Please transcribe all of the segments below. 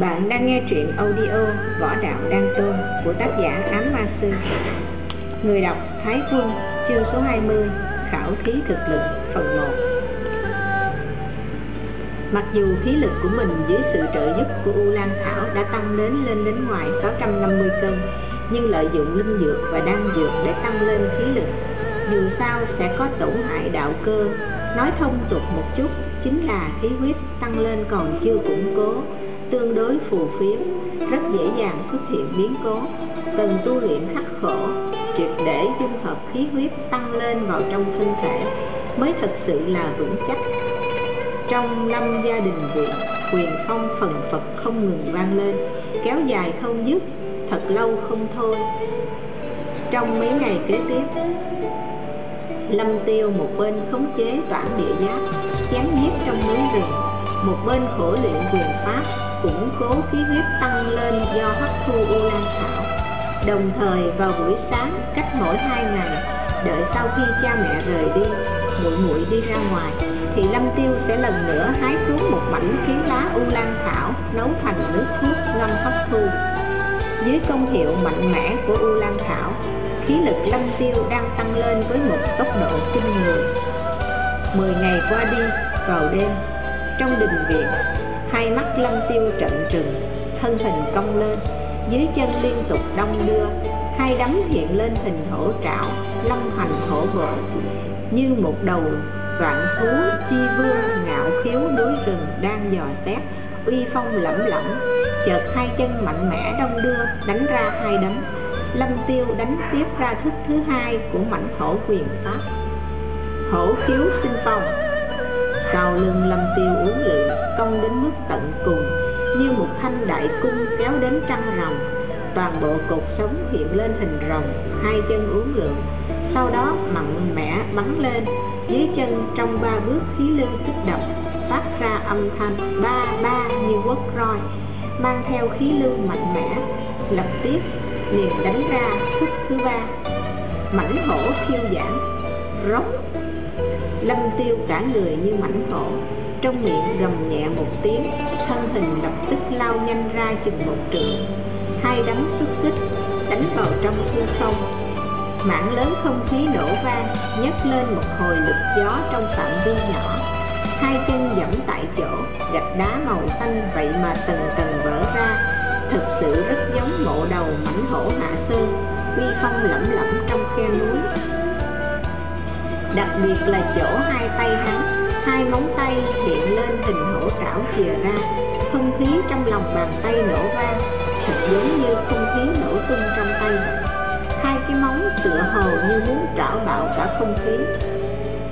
Bạn đang nghe truyện audio Võ Đạo Đăng Tôn của tác giả Ám Ma Sư. Người đọc Thái Quân chương số 20 Khảo thí thực lực, phần 1 Mặc dù khí lực của mình dưới sự trợ giúp của U Lan Thảo đã tăng đến lên đến ngoài 650 cân, nhưng lợi dụng linh dược và đan dược để tăng lên khí lực, dù sao sẽ có tổn hại đạo cơ. Nói thông tục một chút, chính là khí huyết tăng lên còn chưa củng cố tương đối phù phiếm, rất dễ dàng xuất hiện biến cố. Cần tu luyện khắc khổ, triệt để dung hợp khí huyết tăng lên vào trong thân thể mới thật sự là vững chắc. Trong năm gia đình viện, quyền phong phần phật không ngừng vang lên, kéo dài không dứt, thật lâu không thôi. Trong mấy ngày kế tiếp, lâm tiêu một bên khống chế toản địa giáp chém giết trong núi rừng một bên khổ luyện quyền pháp củng cố khí huyết tăng lên do hấp thu u lan thảo. Đồng thời vào buổi sáng, cách mỗi hai ngày, đợi sau khi cha mẹ rời đi, muội muội đi ra ngoài, thì lâm tiêu sẽ lần nữa hái xuống một mảnh phiến lá u lan thảo, nấu thành nước thuốc ngâm hấp thu. Dưới công hiệu mạnh mẽ của u lan thảo, khí lực lâm tiêu đang tăng lên với một tốc độ kinh người. Mười ngày qua đi, vào đêm trong đình viện. Hai mắt lâm tiêu trận trừng, thân hình cong lên, dưới chân liên tục đông đưa. Hai đấm hiện lên hình hổ trảo long hành hổ bộ như một đầu vạn thú chi vương ngạo khiếu núi rừng đang dò xét, uy phong lẫm lẫm. Chợt hai chân mạnh mẽ đông đưa, đánh ra hai đấm. Lâm tiêu đánh tiếp ra thức thứ hai của mảnh hổ quyền pháp. Hổ khiếu sinh phong sau lưng lâm tiêu uống lượng, công đến mức tận cùng như một thanh đại cung kéo đến trăng rồng toàn bộ cột sống hiện lên hình rồng hai chân uống lượng. sau đó mạnh mẽ bắn lên dưới chân trong ba bước khí lưu kích động phát ra âm thanh ba ba như quất roi mang theo khí lưu mạnh mẽ lập tiếp liền đánh ra thức thứ ba. Mảnh hổ khiêu giảng rống lâm tiêu cả người như mảnh hổ trong miệng gầm nhẹ một tiếng, thân hình lập tức lao nhanh ra chừng một trượng. Hai đấm xuất kích đánh vào trong hư không. Mảng lớn không khí nổ vang, nhấc lên một hồi lực gió trong phạm vi nhỏ. Hai chân dẫm tại chỗ, gạch đá màu xanh vậy mà từng tầng vỡ ra. Thực sự rất giống mộ đầu mảnh hổ hạ sơn uy phong lẫm lẫm trong khe núi đặc biệt là chỗ hai tay hắn, hai móng tay hiện lên hình hổ trảo chìa ra. Không khí trong lòng bàn tay nổ vang, thật giống như không khí nổ tung trong tay hai cái móng tựa hồ như muốn trảo bạo cả không khí.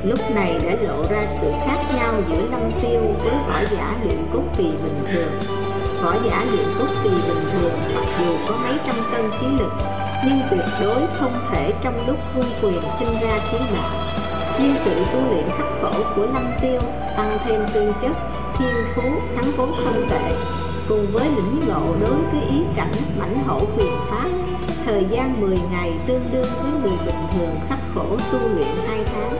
Lúc này đã lộ ra sự khác nhau giữa lâm tiêu với võ giả luyện cốt kỳ bình thường. Võ giả luyện cốt kỳ bình thường mặc dù có mấy trăm cân khí lực, nhưng tuyệt đối không thể trong lúc vung quyền sinh ra khí bạo nhưng sự tu luyện khắc khổ của lâm tiêu tăng thêm tư chất, thiên phú, thắng vốn không tệ, cùng với lĩnh ngộ đối với ý cảnh mãnh hổ quyền pháp. Thời gian 10 ngày tương đương với người bình thường khắc khổ tu luyện 2 tháng.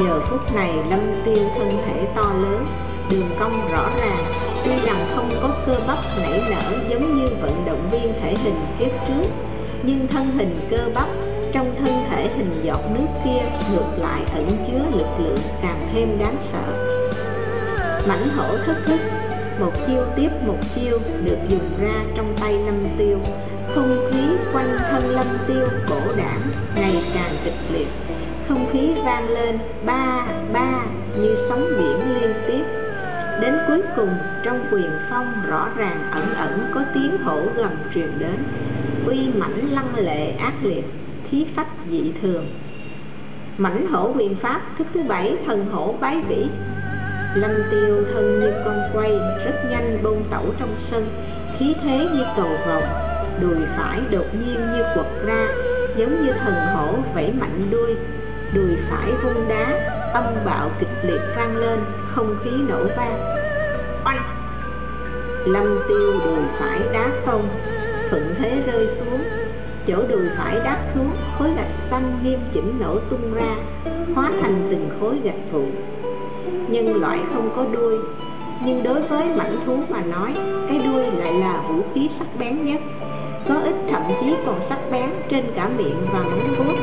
Giờ phút này lâm tiêu thân thể to lớn, đường cong rõ ràng, tuy rằng không có cơ bắp nảy nở giống như vận động viên thể hình kiếp trước, nhưng thân hình cơ bắp trong thân thể hình giọt nước kia ngược lại ẩn chứa lực lượng càng thêm đáng sợ. Mảnh hổ thất thức, một chiêu tiếp một chiêu được dùng ra trong tay lâm tiêu. Không khí quanh thân lâm tiêu cổ đảng ngày càng kịch liệt. Không khí vang lên, ba ba, như sóng biển liên tiếp. Đến cuối cùng, trong quyền phong rõ ràng ẩn ẩn có tiếng hổ gầm truyền đến. Uy mãnh lăng lệ ác liệt khí phách dị thường. Mảnh hổ quyền pháp, thức thứ bảy, thần hổ bái vĩ. Lâm tiêu thân như con quay, rất nhanh bôn tẩu trong sân. Khí thế như cầu vồng, đùi phải đột nhiên như quật ra, giống như thần hổ vẫy mạnh đuôi. Đùi phải vung đá, âm bạo kịch liệt vang lên, không khí nổ vang. Oanh! Lâm tiêu đùi phải đá không thuận thế rơi xuống chỗ đùi phải đáp xuống, khối gạch xanh nghiêm chỉnh nổ tung ra, hóa thành từng khối gạch vụn nhân loại không có đuôi, nhưng đối với mảnh thú mà nói, cái đuôi lại là vũ khí sắc bén nhất. Có ít thậm chí còn sắc bén trên cả miệng và móng vuốt.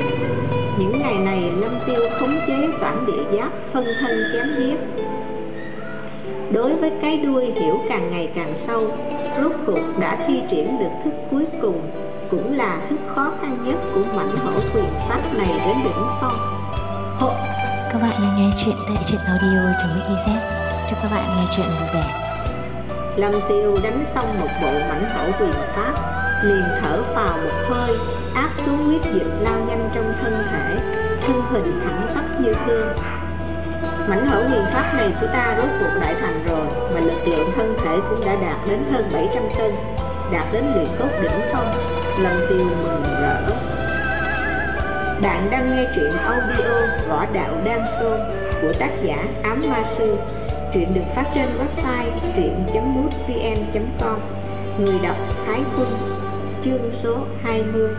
Những ngày này, lâm tiêu khống chế phản địa giáp phân thân chém giết đối với cái đuôi hiểu càng ngày càng sâu rốt cuộc đã thi triển được thức cuối cùng cũng là thức khó khăn nhất của mảnh hổ quyền pháp này đến đỉnh phong. Hộ. các bạn đang nghe chuyện tại truyện audio trong xyz chúc các bạn nghe chuyện vui vẻ. Lâm tiêu đánh xong một bộ mảnh hổ quyền pháp liền thở vào một hơi áp xuống huyết dịch lao nhanh trong thân thể thân hình thẳng tắp như thương mảnh hữu quyền pháp này của ta rốt cuộc đại thành rồi, mà lực lượng thân thể cũng đã đạt đến hơn 700 cân, đạt đến luyện tốt đỉnh phong, lần tiêu mừng rỡ. Bạn đang nghe truyện audio võ đạo đan tôn của tác giả ám ma sư, truyện được phát trên website truyện.mútvn.com người đọc Thái Quân, chương số 20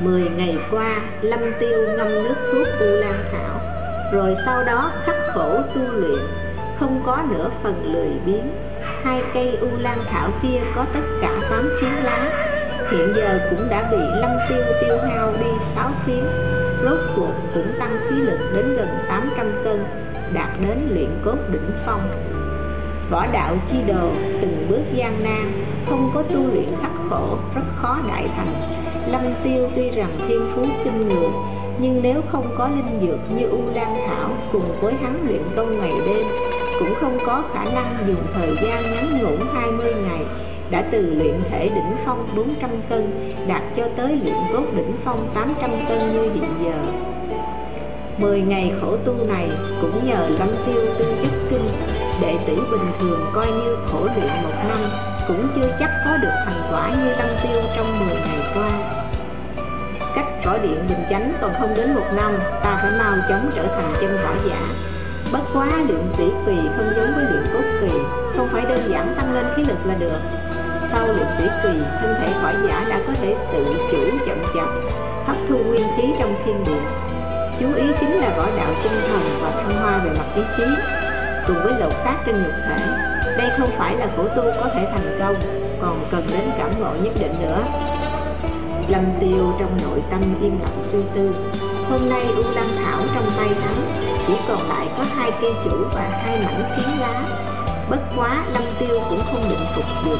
Mười ngày qua, Lâm Tiêu ngâm nước thuốc U Lan Thảo Rồi sau đó khắc khổ tu luyện. Không có nửa phần lười biếng. Hai cây U Lan Thảo kia có tất cả tám phiến lá. Hiện giờ cũng đã bị Lâm Tiêu tiêu hao đi sáu phiến. Rốt cuộc cũng tăng khí lực đến gần 800 cân Đạt đến luyện cốt đỉnh phong. Võ đạo chi đồ từng bước gian nan Không có tu luyện khắc khổ Rất khó đại thành. Lâm tiêu tuy rằng thiên phú kinh ngựa, Nhưng nếu không có linh dược như U Lan Thảo Cùng với hắn luyện công ngày đêm Cũng không có khả năng dùng thời gian ngắn ngủn 20 ngày đã từ luyện thể đỉnh phong 400 cân đạt cho tới luyện cốt đỉnh phong 800 cân như hiện giờ. 10 ngày khổ tu này cũng nhờ Lâm Tiêu tư chức kinh đệ tử bình thường coi như khổ luyện một năm cũng chưa chắc có được thành quả như Lâm Tiêu trong 10 ngày qua. Cách cõi điện bình chánh còn không đến một năm, ta phải mau chóng trở thành chân võ giả. Bất quá luyện tỷ kỳ không giống với luyện cốt kỳ, không phải đơn giản tăng lên khí lực là được. Sau luyện tỷ kỳ, thân thể võ giả đã có thể tự chủ chậm chậm, hấp thu nguyên khí trong thiên địa. Chú ý chính là võ đạo tinh thần và thăng hoa về mặt ý chí cùng với lột xác trên nhục thể. Đây không phải là khổ tu có thể thành công, còn cần đến cảm ngộ nhất định nữa. Lâm tiêu trong nội tâm yên lặng suy tư. Hôm nay u lăng thảo trong tay hắn, chỉ còn lại có hai cây chủ và hai mảnh kiến lá. Bất quá lâm tiêu cũng không định phục được.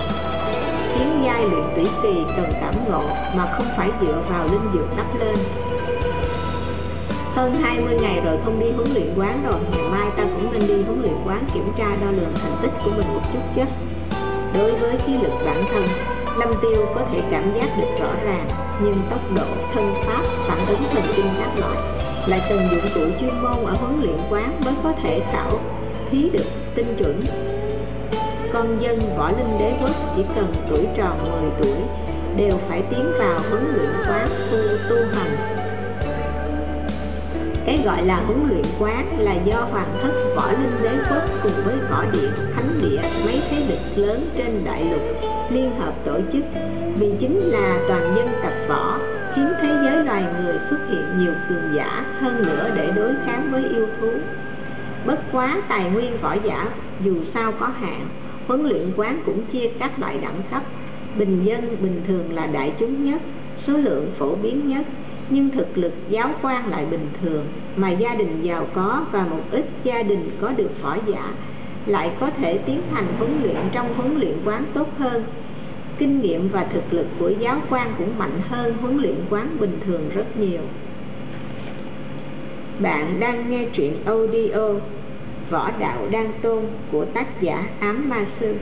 Kiến giai luyện tủy kỳ cần cảm ngộ mà không phải dựa vào linh dược đắp lên. Hơn 20 ngày rồi không đi huấn luyện quán rồi, ngày mai ta cũng nên đi huấn luyện quán kiểm tra đo lường thành tích của mình một chút chứ. Đối với khí lực bản thân Lâm Tiêu có thể cảm giác được rõ ràng nhưng tốc độ, thân pháp, phản ứng thần kinh các loại lại cần dụng cụ chuyên môn ở huấn luyện quán mới có thể khảo thí được tinh chuẩn. Con dân võ linh đế quốc chỉ cần tuổi tròn 10 tuổi đều phải tiến vào huấn luyện quán tu tu hành cái gọi là huấn luyện quán là do hoàng thất võ linh đế quốc cùng với võ điện thánh địa mấy thế lực lớn trên đại lục liên hợp tổ chức. Vì chính là toàn dân tập võ, khiến thế giới loài người xuất hiện nhiều cường giả hơn nữa để đối kháng với yêu thú. Bất quá tài nguyên võ giả, dù sao có hạn, huấn luyện quán cũng chia các loại đẳng cấp. Bình dân bình thường là đại chúng nhất, số lượng phổ biến nhất nhưng thực lực giáo quan lại bình thường, mà gia đình giàu có và một ít gia đình có được võ giả lại có thể tiến hành huấn luyện trong huấn luyện quán tốt hơn. Kinh nghiệm và thực lực của giáo quan cũng mạnh hơn huấn luyện quán bình thường rất nhiều. Bạn đang nghe truyện audio võ đạo đan tôn của tác giả ám ma sư.